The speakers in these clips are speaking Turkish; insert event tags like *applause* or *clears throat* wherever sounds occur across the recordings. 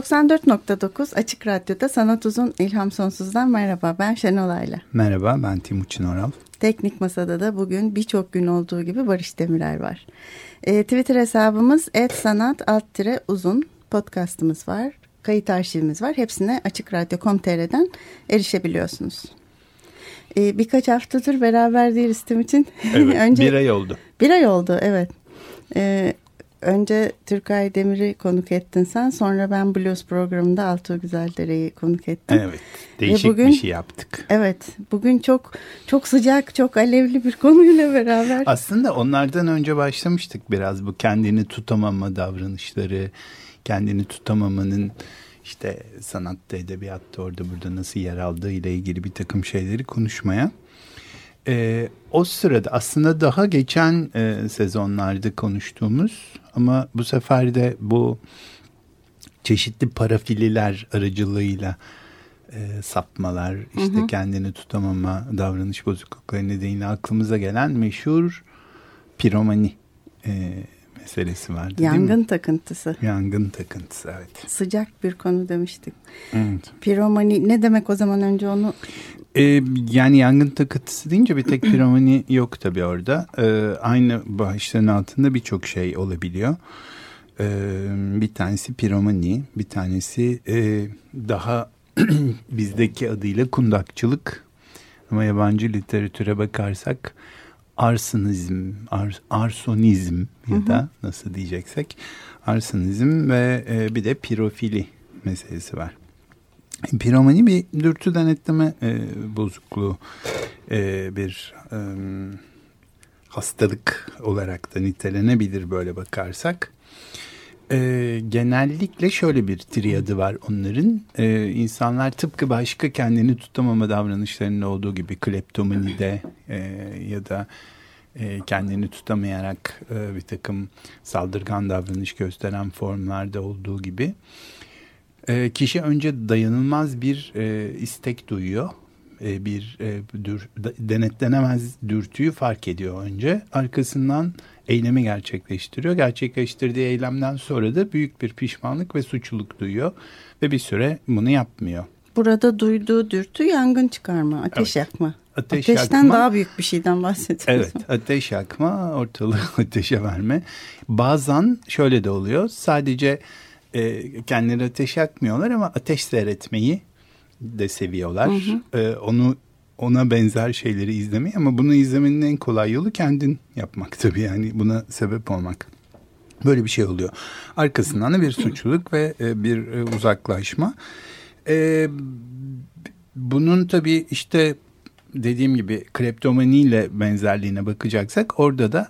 94.9 Açık Radyo'da Sanat Uzun İlham Sonsuz'dan merhaba ben Şenol Ayla. Merhaba ben Timuçin Oral. Teknik Masada da bugün birçok gün olduğu gibi Barış Demirer var. E, Twitter hesabımız sanat alt uzun podcastımız var. Kayıt arşivimiz var. Hepsine açıkradyo.com.tr'den erişebiliyorsunuz. E, birkaç haftadır beraber değiliz Timuçin. Evet *laughs* Önce, bir ay oldu. Bir ay oldu evet. E, önce Türkay Demir'i konuk ettin sen. Sonra ben Blues programında Altuğ Güzeldere'yi konuk ettim. Evet. Değişik bugün, bir şey yaptık. Evet. Bugün çok çok sıcak, çok alevli bir konuyla beraber. Aslında onlardan önce başlamıştık biraz bu kendini tutamama davranışları, kendini tutamamanın işte sanatta, edebiyatta orada burada nasıl yer aldığı ile ilgili bir takım şeyleri konuşmaya. Ee, o sırada aslında daha geçen e, sezonlarda konuştuğumuz ama bu sefer de bu çeşitli parafililer aracılığıyla e, sapmalar, işte hı hı. kendini tutamama, davranış bozuklukları nedeniyle aklımıza gelen meşhur piromani e, meselesi vardı Yangın değil mi? takıntısı. Yangın takıntısı evet. Sıcak bir konu demiştik. Evet. Piromani ne demek o zaman önce onu ee, yani yangın takıntısı deyince bir tek piromani yok tabii orada. Ee, aynı başlığın altında birçok şey olabiliyor. Ee, bir tanesi piromani, bir tanesi e, daha *clears throat* bizdeki adıyla kundakçılık. Ama yabancı literatüre bakarsak arsonizm, ars, arsonizm ya da nasıl diyeceksek arsonizm ve e, bir de pirofili meselesi var. Piromani bir dürtü denetleme e, bozukluğu e, bir e, hastalık olarak da nitelenebilir böyle bakarsak. E, genellikle şöyle bir triadı var onların. E, insanlar tıpkı başka kendini tutamama davranışlarında olduğu gibi kleptomanide e, ya da e, kendini tutamayarak e, bir takım saldırgan davranış gösteren formlarda olduğu gibi e, kişi önce dayanılmaz bir e, istek duyuyor. E, bir e, dür, denetlenemez dürtüyü fark ediyor önce. Arkasından eylemi gerçekleştiriyor. Gerçekleştirdiği eylemden sonra da büyük bir pişmanlık ve suçluluk duyuyor. Ve bir süre bunu yapmıyor. Burada duyduğu dürtü yangın çıkarma, ateş evet. yakma. Ateş Ateşten yakma, daha büyük bir şeyden bahsediyoruz. Evet, ateş yakma, ortalığı *laughs* ateşe verme. Bazen şöyle de oluyor. Sadece e, kendileri ateş yakmıyorlar ama ateş seyretmeyi de seviyorlar. Hı hı. E, onu ona benzer şeyleri izlemeyi ama bunu izlemenin en kolay yolu kendin yapmak tabii yani buna sebep olmak. Böyle bir şey oluyor. Arkasından da bir suçluluk ve e, bir e, uzaklaşma. E, bunun tabii işte dediğim gibi kleptomaniyle benzerliğine bakacaksak orada da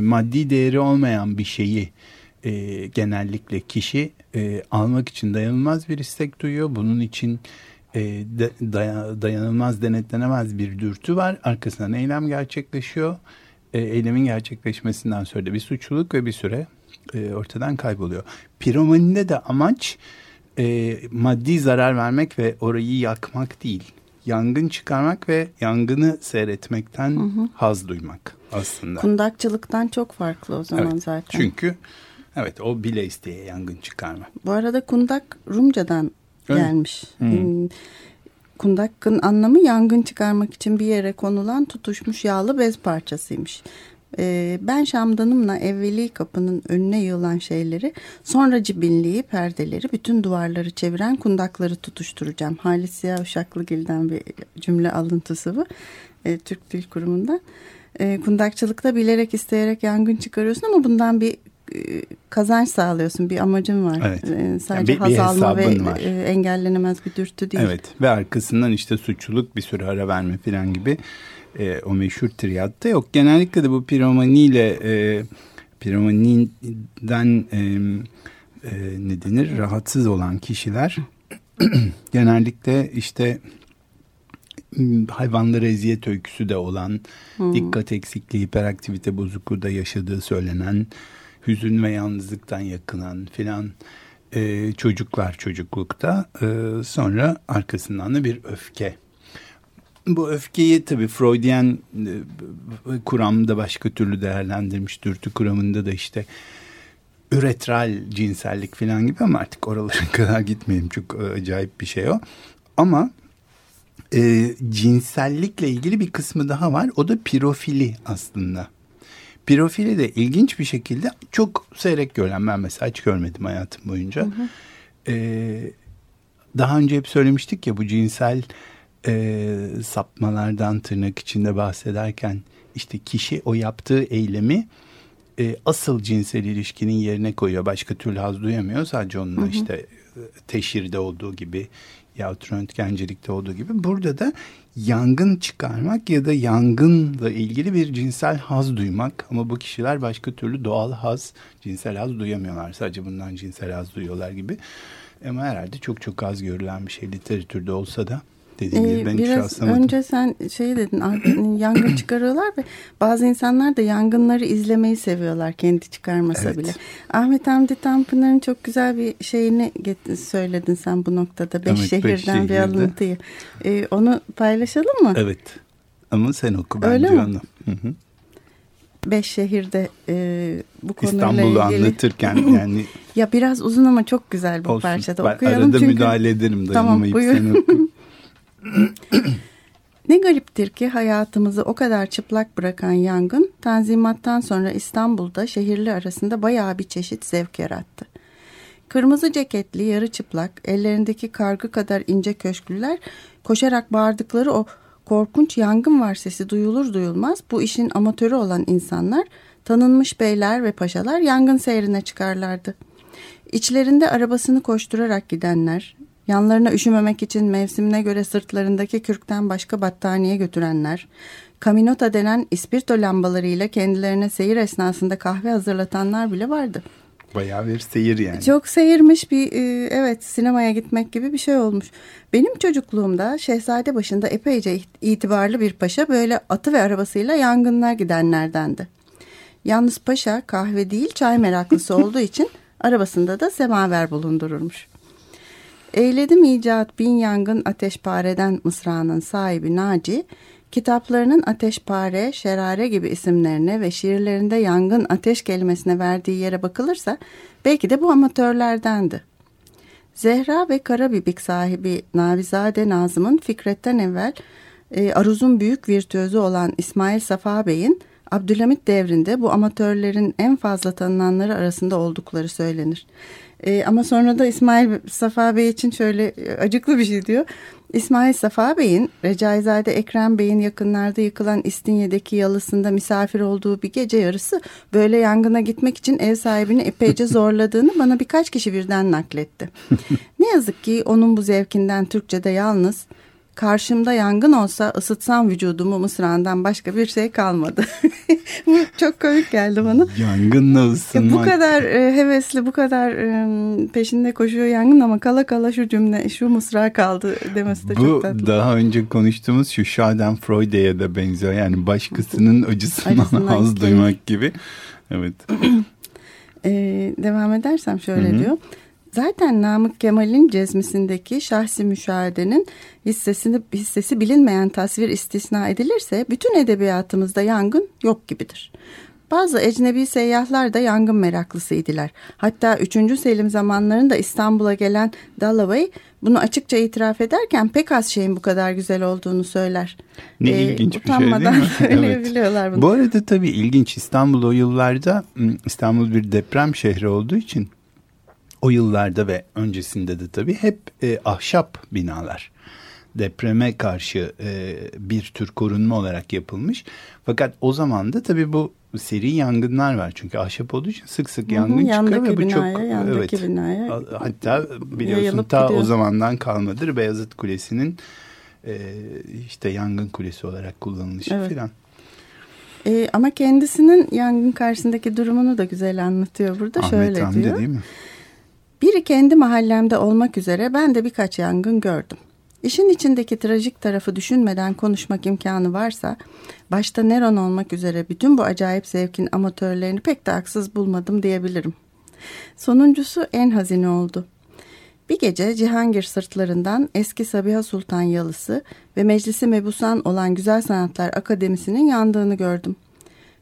maddi değeri olmayan bir şeyi genellikle kişi almak için dayanılmaz bir istek duyuyor. Bunun için e, de, daya, dayanılmaz denetlenemez bir dürtü var. Arkasından eylem gerçekleşiyor. E, eylemin gerçekleşmesinden sonra da bir suçluluk ve bir süre e, ortadan kayboluyor. Piromanide de amaç e, maddi zarar vermek ve orayı yakmak değil. Yangın çıkarmak ve yangını seyretmekten hı hı. haz duymak aslında. Kundakçılıktan çok farklı o zaman evet, zaten. Çünkü Evet o bile isteye yangın çıkarma. Bu arada kundak Rumcadan Gelmiş. Hmm. Kundakın anlamı yangın çıkarmak için bir yere konulan tutuşmuş yağlı bez parçasıymış. Ee, ben şamdanımla evveli kapının önüne yığılan şeyleri sonra cibinliği, perdeleri, bütün duvarları çeviren kundakları tutuşturacağım. Halis Ziya Uşaklıgil'den bir cümle alıntısı bu. Ee, Türk Dil Kurumu'ndan. Ee, kundakçılıkta bilerek isteyerek yangın çıkarıyorsun ama bundan bir kazanç sağlıyorsun. Bir amacın var. Evet. Ee, sadece yani bir, haz alma ve var. E, engellenemez bir dürtü değil. Evet ve arkasından işte suçluluk bir süre ara verme falan gibi e, o meşhur triyatta yok. Genellikle de bu piromaniyle e, Piromaniden e, e, ne denir rahatsız olan kişiler *clears throat* genellikle işte hayvanlara eziyet öyküsü de olan, hmm. dikkat eksikliği, hiperaktivite bozukluğu da yaşadığı söylenen, hüzün ve yalnızlıktan yakınan filan e, çocuklar çocuklukta. E, sonra arkasından da bir öfke. Bu öfkeyi tabii Freudian e, kuramda başka türlü değerlendirmiş. Dürtü kuramında da işte üretral cinsellik falan gibi ama artık oralara *laughs* kadar gitmeyeyim. Çok e, acayip bir şey o. Ama e, cinsellikle ilgili bir kısmı daha var. O da pirofili aslında. Pirofili de ilginç bir şekilde çok seyrek görülen. Ben mesela hiç görmedim hayatım boyunca. Hı hı. E, daha önce hep söylemiştik ya bu cinsel e, sapmalardan tırnak içinde bahsederken işte kişi o yaptığı eylemi e, asıl cinsel ilişkinin yerine koyuyor. Başka türlü haz duyamıyor. Sadece onunla hı hı. işte e, teşhirde olduğu gibi yahut röntgencilikte olduğu gibi burada da yangın çıkarmak ya da yangınla ilgili bir cinsel haz duymak ama bu kişiler başka türlü doğal haz, cinsel haz duyamıyorlar. Sadece bundan cinsel haz duyuyorlar gibi. Ama herhalde çok çok az görülen bir şey literatürde olsa da dediğim gibi ben biraz hiç önce sen şey dedin *clears throat* yangın çıkarıyorlar ve bazı insanlar da yangınları izlemeyi seviyorlar kendi çıkarmasa evet. bile. Ahmet Hamdi Tanpınar'ın çok güzel bir şeyini söyledin sen bu noktada. Beş evet, şehirden beş şehirde. bir alıntıyı. Ee, onu paylaşalım mı? Evet. Ama sen oku bence Öyle mi? Hı hı. Beş şehirde e, bu konuyla İstanbul'u ilgili. anlatırken *clears throat* yani. ya biraz uzun ama çok güzel bu Olsun. parçada. Ben Okuyalım arada çünkü... müdahale ederim dayanamayıp tamam, sen oku. *laughs* *clears throat* ne gariptir ki hayatımızı o kadar çıplak bırakan yangın Tanzimat'tan sonra İstanbul'da şehirli arasında bayağı bir çeşit zevk yarattı. Kırmızı ceketli, yarı çıplak, ellerindeki kargı kadar ince köşklüler koşarak bağırdıkları o korkunç yangın var sesi duyulur duyulmaz bu işin amatörü olan insanlar tanınmış beyler ve paşalar yangın seyrine çıkarlardı. İçlerinde arabasını koşturarak gidenler, yanlarına üşümemek için mevsimine göre sırtlarındaki kürkten başka battaniye götürenler, kaminota denen ispirto lambalarıyla kendilerine seyir esnasında kahve hazırlatanlar bile vardı. Bayağı bir seyir yani. Çok seyirmiş bir e, evet sinemaya gitmek gibi bir şey olmuş. Benim çocukluğumda Şehzade başında epeyce itibarlı bir paşa böyle atı ve arabasıyla yangınlar gidenlerdendi. Yalnız paşa kahve değil çay meraklısı *laughs* olduğu için arabasında da semaver bulundururmuş. Eyledim icat bin yangın ateşpareden mısranın sahibi Naci, kitaplarının ateşpare, şerare gibi isimlerine ve şiirlerinde yangın ateş kelimesine verdiği yere bakılırsa belki de bu amatörlerdendi. Zehra ve Karabibik sahibi Navizade Nazım'ın Fikret'ten evvel e, Aruz'un büyük virtüözü olan İsmail Safa Bey'in Abdülhamit devrinde bu amatörlerin en fazla tanınanları arasında oldukları söylenir. E, ama sonra da İsmail Safa Bey için şöyle e, acıklı bir şey diyor. İsmail Safa Bey'in Recaizade Ekrem Bey'in yakınlarda yıkılan İstinye'deki yalısında misafir olduğu bir gece yarısı böyle yangına gitmek için ev sahibini epeyce *laughs* zorladığını bana birkaç kişi birden nakletti. *laughs* ne yazık ki onun bu zevkinden Türkçe'de yalnız karşımda yangın olsa ısıtsam vücudumu mısrağından başka bir şey kalmadı. *laughs* bu çok komik geldi bana. Yangınla ısınmak. Bu kadar e, hevesli, bu kadar e, peşinde koşuyor yangın ama kala kala şu cümle, şu mısra kaldı demesi de bu, çok tatlı. Bu daha önce konuştuğumuz şu Schadenfreude'ye de benziyor. Yani başkasının *laughs* acısından haz duymak gibi. Evet. *clears throat* e, devam edersem şöyle Hı-hı. diyor. Zaten Namık Kemal'in cezmisindeki şahsi müşahedenin hissesini, hissesi bilinmeyen tasvir istisna edilirse bütün edebiyatımızda yangın yok gibidir. Bazı ecnebi seyyahlar da yangın meraklısıydılar. Hatta 3. Selim zamanlarında İstanbul'a gelen Dalloway bunu açıkça itiraf ederken pek az şeyin bu kadar güzel olduğunu söyler. Ne ee, ilginç bir şey değil mi? *laughs* *laughs* söyleyebiliyorlar evet. bunu. Bu arada tabii ilginç İstanbul o yıllarda İstanbul bir deprem şehri olduğu için o yıllarda ve öncesinde de tabii hep e, ahşap binalar depreme karşı e, bir tür korunma olarak yapılmış. Fakat o zaman da tabii bu seri yangınlar var. Çünkü ahşap olduğu için sık sık yangın Hı -hı, çıkıyor ve bu binaya, çok evet. Binaya hatta biliyorsun ta gidiyor. o zamandan kalmadır Beyazıt Kulesi'nin e, işte yangın kulesi olarak kullanılışı evet. filan. E, ama kendisinin yangın karşısındaki durumunu da güzel anlatıyor burada. Ahmet Şöyle Hamdi diyor. değil mi? Biri kendi mahallemde olmak üzere ben de birkaç yangın gördüm. İşin içindeki trajik tarafı düşünmeden konuşmak imkanı varsa başta Neron olmak üzere bütün bu acayip zevkin amatörlerini pek de haksız bulmadım diyebilirim. Sonuncusu en hazine oldu. Bir gece Cihangir sırtlarından eski Sabiha Sultan yalısı ve Meclisi Mebusan olan Güzel Sanatlar Akademisi'nin yandığını gördüm.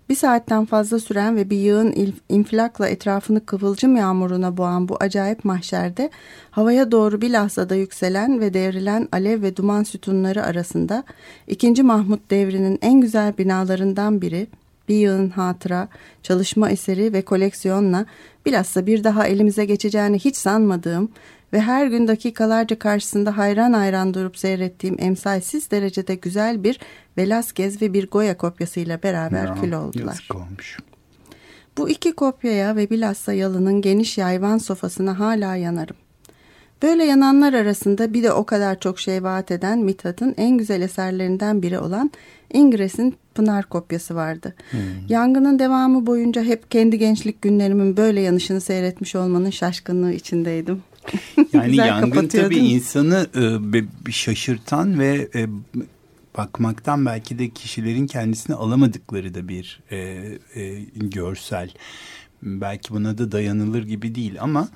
Bir saatten fazla süren ve bir yığın il- infilakla etrafını kıvılcım yağmuruna boğan bu acayip mahşerde havaya doğru bilhassa da yükselen ve devrilen alev ve duman sütunları arasında 2. Mahmut devrinin en güzel binalarından biri bir yığın hatıra, çalışma eseri ve koleksiyonla bilhassa bir daha elimize geçeceğini hiç sanmadığım ve her gün dakikalarca karşısında hayran hayran durup seyrettiğim emsalsiz derecede güzel bir Velázquez ve bir Goya kopyasıyla beraber Ya, kül oldular. Yazık olmuş. Bu iki kopyaya ve bilhassa yalının geniş yayvan sofasına hala yanarım. Böyle yananlar arasında bir de o kadar çok şey vaat eden Mithat'ın en güzel eserlerinden biri olan İngres'in Pınar kopyası vardı. Yangının devamı boyunca hep kendi gençlik günlerimin böyle yanışını seyretmiş olmanın şaşkınlığı içindeydim. *laughs* Yani yangın tabii insanı e, şaşırtan ve e, bakmaktan belki de kişilerin kendisini alamadıkları da bir e, e, görsel. Belki buna da dayanılır gibi değil ama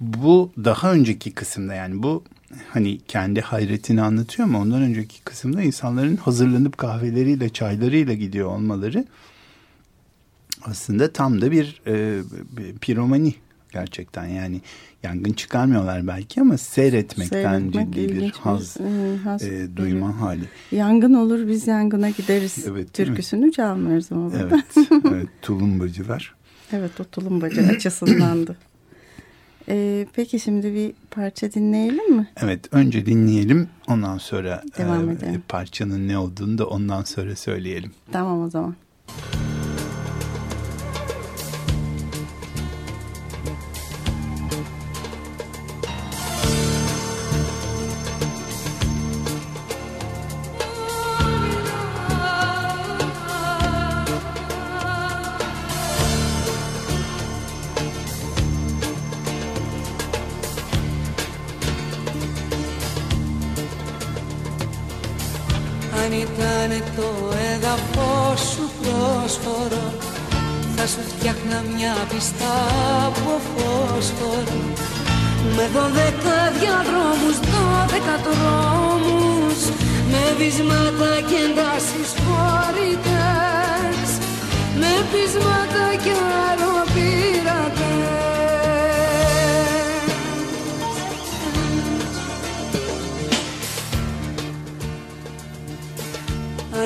bu daha önceki kısımda yani bu hani kendi hayretini anlatıyor ama ondan önceki kısımda insanların hazırlanıp kahveleriyle çaylarıyla gidiyor olmaları aslında tam da bir, e, bir piromani gerçekten yani yangın çıkarmıyorlar belki ama seyretmekten Seyretmek ciddi bir haz, e, haz e, duyma hali. Yangın olur biz yangına gideriz Evet, türküsünü çalmıyoruz ama burada. Evet, *laughs* evet tulumbacılar. Evet o tulumbacı açısındandı. Ee, peki şimdi bir parça dinleyelim mi? Evet önce dinleyelim ondan sonra Devam e, edelim. parçanın ne olduğunu da ondan sonra söyleyelim. Tamam o zaman. Αν ήταν το έδαφος σου πρόσφορο. Θα σου φτιάχνα μια πιστά από φόσφορο. Με δώδεκα διαδρόμους, δώδεκα δρόμους Με βυσμάτα και εντάσεις φορητές Με πείσματα και αεροπειρατές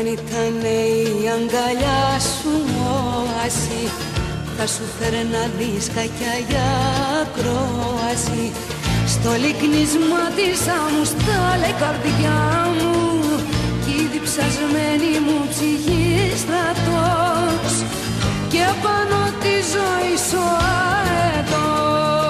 Αν ήταν η αγκαλιά σου όαση Θα σου φέρνα δίσκα κι για ακρόαση. Στο λυκνίσμα της άμμους στάλε καρδιά μου. Κι η διψασμένη μου ψυχή στρατός. Και πάνω τη ζωή σου αετός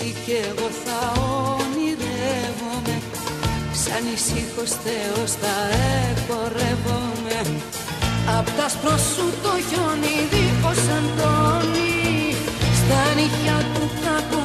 εσύ κι εγώ θα όνειρεύομαι Σαν ησύχος Θεός θα επορεύομαι Απ' τα άσπρο σου το χιόνι δίχως Αντώνη. Στα νύχια του κάπου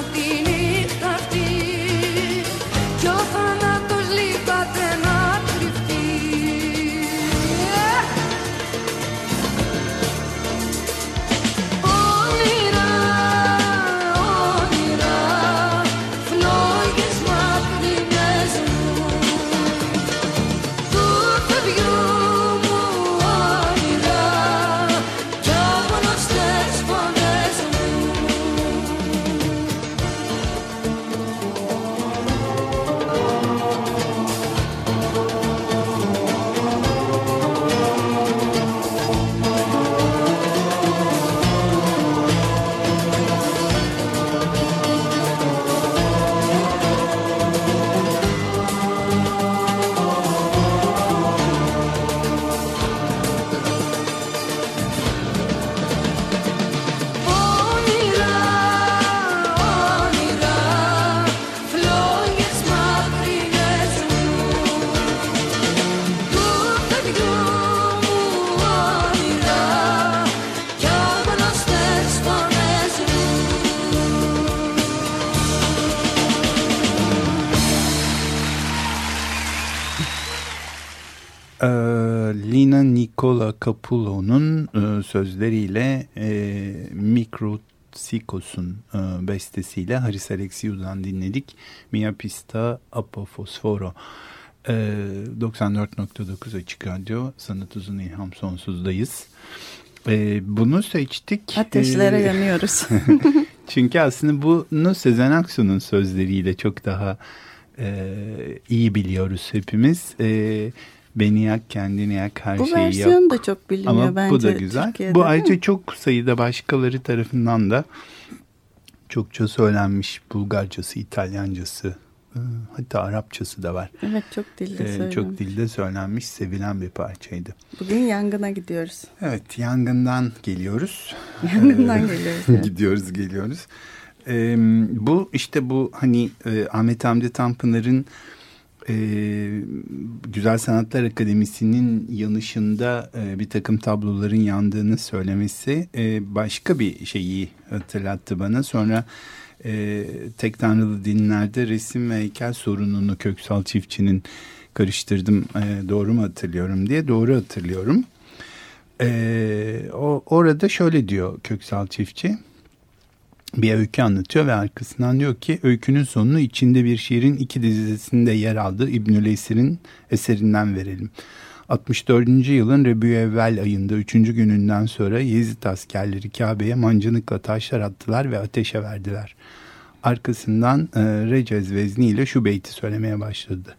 Ee, Lina Nicola Capullo'nun e, sözleriyle e, Mikrosikos'un e, bestesiyle Haris Alexiou'dan dinledik. Mia Pista Apofosforo. E, 94.9 Açık Radyo Sanat Uzun İlham Sonsuz'dayız. E, bunu seçtik. Ateşlere E, yanıyoruz. *laughs* Çünkü aslında bunu Sezen Aksu'nun sözleriyle çok daha e, iyi biliyoruz hepimiz. E, beni yak kendini yak her Bu şeyi yap. versiyon da çok biliniyor Ama bence bu da güzel. Türkiye'de, bu ayrıca mi? çok sayıda başkaları tarafından da çokça söylenmiş Bulgarcası, İtalyancası, e, hatta Arapçası da var. Evet çok dilde E, söylenmiş. çok dilde söylenmiş, sevilen bir parçaydı. Bugün yangına gidiyoruz. Evet, yangından geliyoruz. Yangından Ee, geliyoruz. evet. *laughs* gidiyoruz, geliyoruz. Ee, bu işte bu hani e, Ahmet Hamdi Tanpınar'ın e, Güzel Sanatlar Akademisi'nin yanışında e, bir takım tabloların yandığını söylemesi e, başka bir şeyi hatırlattı bana. Sonra e, tek tanrılı dinlerde resim ve heykel sorununu Köksal Çiftçi'nin karıştırdım e, doğru mu hatırlıyorum diye doğru hatırlıyorum. E, o, orada şöyle diyor Köksal Çiftçi bir öykü anlatıyor ve arkasından diyor ki öykünün sonunu içinde bir şiirin iki dizisinde yer aldığı İbnül Esir'in eserinden verelim. 64. yılın Rebüevvel ayında 3. gününden sonra Yezid askerleri Kabe'ye mancınıkla taşlar attılar ve ateşe verdiler. Arkasından e, Recez Vezni ile şu beyti söylemeye başladı.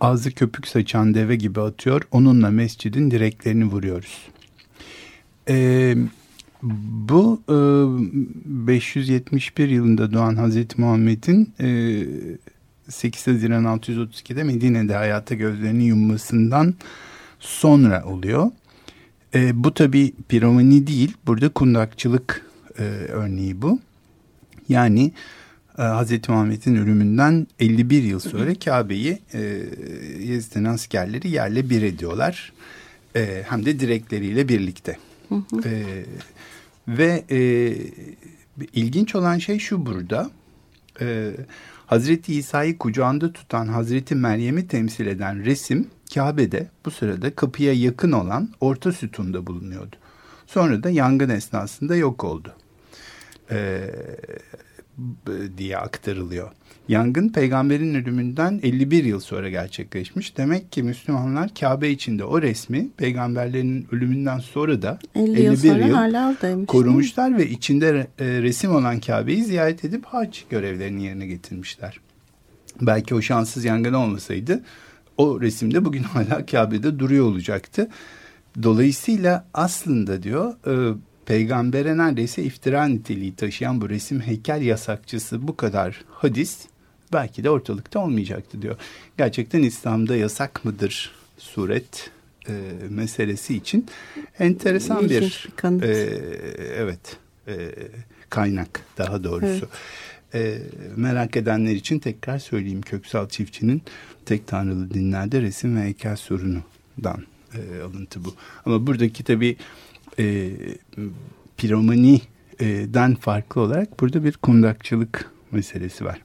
Ağzı köpük saçan deve gibi atıyor, onunla mescidin direklerini vuruyoruz. Eee bu e, 571 yılında doğan Hazreti Muhammed'in e, 8 Haziran 632'de Medine'de hayata gözlerini yummasından sonra oluyor. E, bu tabi piromani değil, burada kundakçılık e, örneği bu. Yani e, Hazreti Muhammed'in ölümünden 51 yıl sonra Kabe'yi e, Yezid'in askerleri yerle bir ediyorlar. E, hem de direkleriyle birlikte. E, ve e, ilginç olan şey şu burada. E, Hazreti İsa'yı kucağında tutan Hazreti Meryem'i temsil eden resim Kabe'de bu sırada kapıya yakın olan orta sütunda bulunuyordu. Sonra da yangın esnasında yok oldu. E, b- diye aktarılıyor. Yangın peygamberin ölümünden 51 yıl sonra gerçekleşmiş. Demek ki Müslümanlar Kabe içinde o resmi peygamberlerin ölümünden sonra da 50 yıl 51 sonra yıl hala oradaymış. korumuşlar ve içinde e, resim olan Kabe'yi ziyaret edip hac görevlerini yerine getirmişler. Belki o şanssız yangın olmasaydı o resimde bugün *laughs* hala Kabe'de duruyor olacaktı. Dolayısıyla aslında diyor e, peygambere neredeyse iftira niteliği taşıyan bu resim heykel yasakçısı bu kadar hadis belki de ortalıkta olmayacaktı diyor. Gerçekten İslam'da yasak mıdır suret e, meselesi için enteresan bir, bir kanıt. e, evet e, kaynak daha doğrusu. E, merak edenler için tekrar söyleyeyim Köksal Çiftçi'nin tek tanrılı dinlerde resim ve heykel sorunundan e, alıntı bu. Ama buradaki tabii e, piromaniden farklı olarak burada bir kundakçılık meselesi var.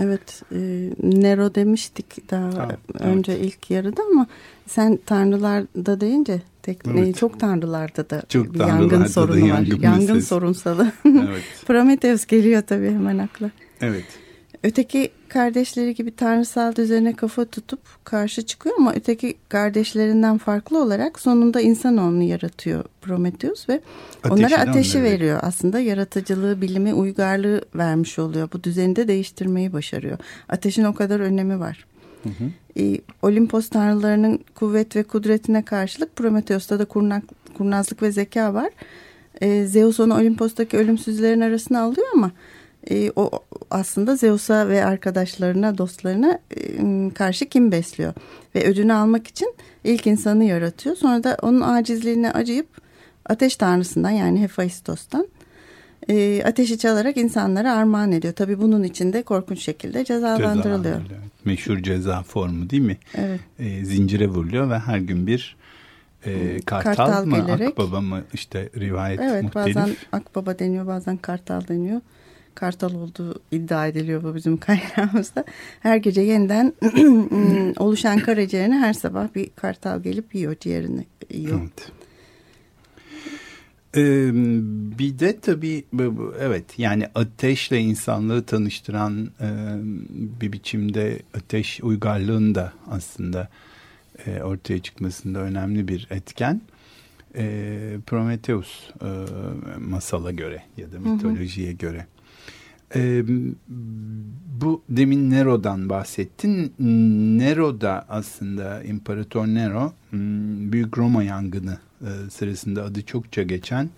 Evet, e, Nero demiştik daha Ha, önce ilk yarıda ama sen tanrılarda deyince tek, Evet. çok tanrılarda da Çok bir tanrılarda yangın da sorunu var. yangın Yangın meselesi. sorunsalı. Evet. *laughs* Prometheus geliyor tabii hemen akla. Evet. Öteki kardeşleri gibi tanrısal düzene kafa tutup karşı çıkıyor ama öteki kardeşlerinden farklı olarak sonunda insanoğlunu yaratıyor Prometheus ve Ateşi onlara ateşi onlara veriyor. Aslında yaratıcılığı, bilimi, uygarlığı vermiş oluyor. Bu düzeni de değiştirmeyi başarıyor. Ateşin o kadar önemi var. Ee, Olimpos tanrılarının kuvvet ve kudretine karşılık Prometheus'ta da kurnak, kurnazlık ve zeka var. Ee, Zeus onu Olimpos'taki ölümsüzlerin arasına alıyor ama e, o aslında Zeus'a ve arkadaşlarına, dostlarına e, karşı kim besliyor. Ve ödünü almak için ilk insanı yaratıyor. Sonra da onun acizliğine acıyıp ateş tanrısından yani Hephaistos'tan e, ateşi çalarak insanlara armağan ediyor. Tabii bunun için de korkunç şekilde cezalandırılıyor. Cezalandırılıyor. Meşhur ceza formu değil mi? Evet. E, zincire vuruluyor ve her gün bir e, kartal, Kartal mı gelerek. akbaba mı işte rivayet Evet muhtelif. bazen akbaba deniyor bazen kartal deniyor. Kartal olduğu iddia ediliyor bu bizim *laughs* kaynağımızda. Her gece yeniden *clears throat* oluşan karaciğerine her sabah bir kartal gelip yiyor ciğerini yiyor. Evet. Ee, bir de tabii evet yani ateşle insanlığı tanıştıran e, bir biçimde ateş uygarlığın da aslında e, ortaya çıkmasında önemli bir etken. E, Prometheus e, masala göre ya da mitolojiye göre. E, bu demin Nero'dan bahsettin. Nero da aslında İmparator Nero Büyük Roma yangını e, sırasında adı çokça geçen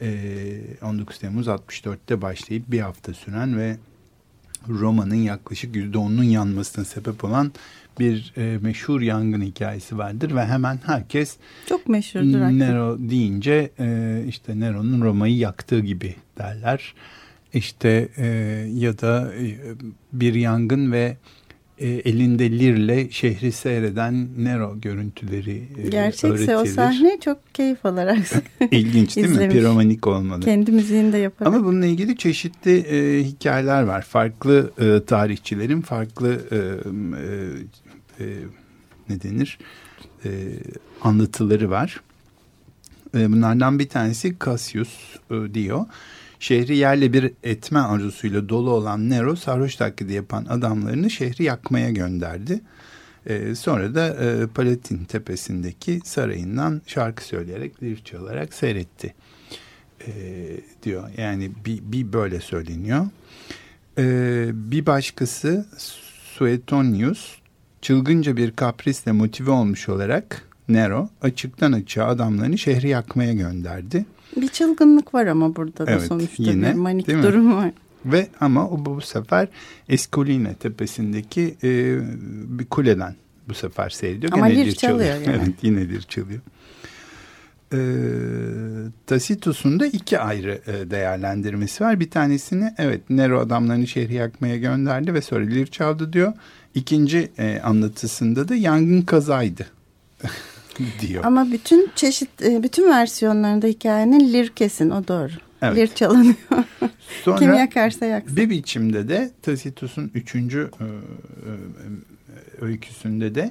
e, 19 Temmuz 64'te başlayıp bir hafta süren ve Roma'nın yaklaşık %10'unun yanmasına sebep olan bir e, meşhur yangın hikayesi vardır ve hemen herkes Çok meşhurdur. Nero deyince e, işte Nero'nun Roma'yı yaktığı gibi derler. İşte e, ya da e, bir yangın ve e, elinde lirle şehri seyreden Nero görüntüleri e, Gerçekse o öğretilir. sahne çok keyif alarak *laughs* İlginç değil mi? Piromanik olmalı. kendi müziğini de yaparak. Ama bununla ilgili çeşitli e, hikayeler var. Farklı e, tarihçilerin farklı e, e, e, ne denir e, anlatıları var. E, bunlardan bir tanesi Cassius e, diyor. Şehri yerle bir etme arzusuyla dolu olan Nero sarhoş taklidi yapan adamlarını şehri yakmaya gönderdi. E, sonra da e, Palatin tepesindeki sarayından şarkı söyleyerek, lir çalarak seyretti e, diyor. Yani bir, bir böyle söyleniyor. E, bir başkası Suetonius çılgınca bir kaprisle motive olmuş olarak Nero açıktan açığa adamlarını şehri yakmaya gönderdi. Bir çılgınlık var ama burada da Evet, sonuçta yine, bir manik durum var. Ve ama o bu sefer Escoline tepesindeki e, bir kuleden bu sefer seyrediyor. Ama Gene lir çalıyor gene. evet yine lir çalıyor. E, Tacitus'un da iki ayrı e, değerlendirmesi var. Bir tanesini evet Nero adamlarını şehri yakmaya gönderdi ve sonra lir çaldı diyor. İkinci e, anlatısında da yangın kazaydı *laughs* *laughs* diyor. Ama bütün çeşit, e, bütün versiyonlarında hikayenin lir kesin o doğru. Evet. Lir çalınıyor. *laughs* Sonra Kim yakarsa yaksın. Bir biçimde de Tacitus'un üçüncü e, e, öyküsünde de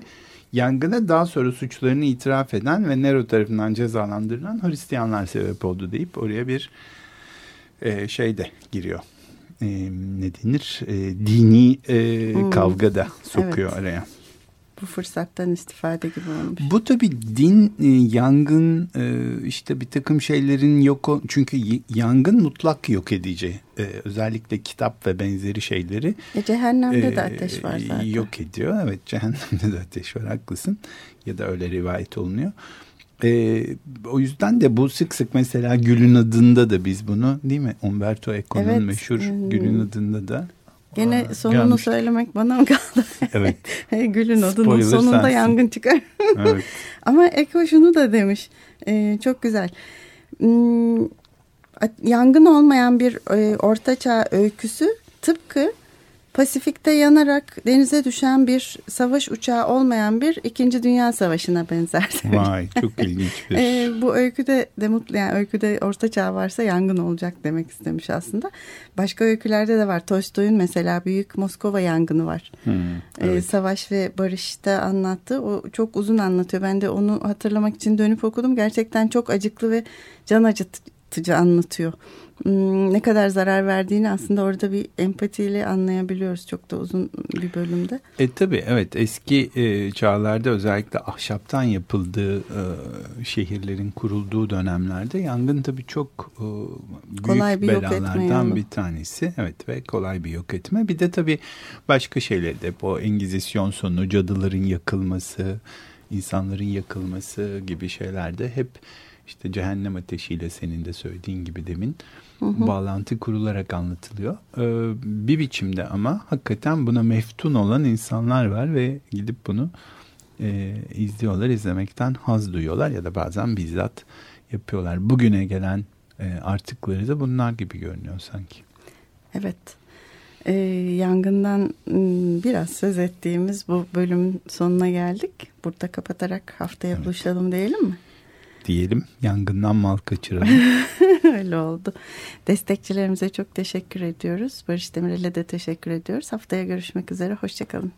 yangına daha sonra suçlarını itiraf eden ve Nero tarafından cezalandırılan Hristiyanlar sebep oldu deyip oraya bir e, şey de giriyor. E, ne denir? E, dini e, Hmm. kavga da sokuyor Evet. araya. Bu fırsattan istifade gibi olmuş. Bu tabii din, e, yangın, e, işte bir takım şeylerin yok çünkü yangın mutlak yok edici. E, özellikle kitap ve benzeri şeyleri E, cehennemde de e, ateş var zaten. Yok ediyor. Evet cehennemde de ateş var haklısın. Ya da öyle rivayet olunuyor. E, o yüzden de bu sık sık mesela Gül'ün adında da biz bunu değil mi? Umberto Eco'nun Evet. meşhur Hmm. Gül'ün adında da. Gene sonunu gelmiş. söylemek bana mı kaldı? *laughs* Evet. *laughs* Gül'ün adının Spoiler sonunda sensin. yangın çıkar. *laughs* evet. Ama Eko şunu da demiş. e, çok güzel. Hmm, yangın olmayan bir e, ortaçağ öyküsü tıpkı Pasifik'te yanarak denize düşen bir savaş uçağı olmayan bir İkinci Dünya Savaşı'na benzer. Vay çok *laughs* ilginç bir. E, bu öyküde de mutlu yani öyküde orta çağ varsa yangın olacak demek istemiş aslında. Başka öykülerde de var. Tolstoy'un mesela Büyük Moskova yangını var. Hmm, E, evet. savaş ve barışta anlattı. O çok uzun anlatıyor. Ben de onu hatırlamak için dönüp okudum. Gerçekten çok acıklı ve can acıtıcı anlatıyor. Hmm, ne kadar zarar verdiğini aslında orada bir empatiyle anlayabiliyoruz. Çok da uzun bir bölümde. E tabi evet eski e, çağlarda özellikle ahşaptan yapıldığı e, şehirlerin kurulduğu dönemlerde yangın tabi çok e, büyük Kolay bir belalardan bir tanesi. Evet ve kolay bir yok etme. Bir de tabi başka şeyler de bu Engizisyon sonu cadıların yakılması, insanların yakılması gibi şeylerde hep işte cehennem ateşiyle senin de söylediğin gibi demin bağlantı kurularak anlatılıyor. Ee, bir biçimde ama hakikaten buna meftun olan insanlar var ve gidip bunu e, izliyorlar, izlemekten haz duyuyorlar ya da bazen bizzat yapıyorlar. Bugüne gelen e, artıkları da bunlar gibi görünüyor sanki. Evet. Ee, yangından hmm, biraz söz ettiğimiz bu bölümün sonuna geldik. Burada kapatarak haftaya Evet. buluşalım diyelim mi? Diyelim. Yangından mal kaçıralım. *laughs* Öyle oldu. Destekçilerimize çok teşekkür ediyoruz. Barış Demirel'e de teşekkür ediyoruz. Haftaya görüşmek üzere. Hoşçakalın.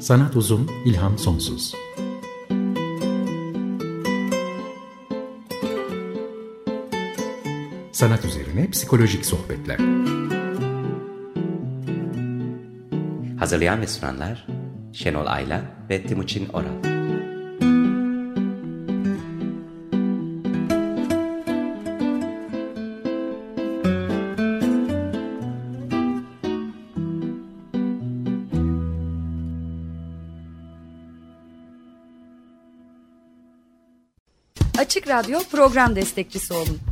Sanat uzun, ilham sonsuz. Sanat üzerine psikolojik sohbetler. Hazırlayan ve sunanlar Şenol Aylan ve Timuçin Oral. Açık Radyo program destekçisi olun.